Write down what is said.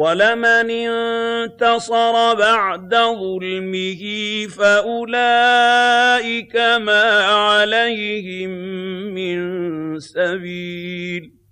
وَلَمَنِ انتَصَرَ بَعْدَ ظُلْمِهِ فَأُولَٰئِكَ مَا عَلَيْهِم مِّن سَبِيلٍ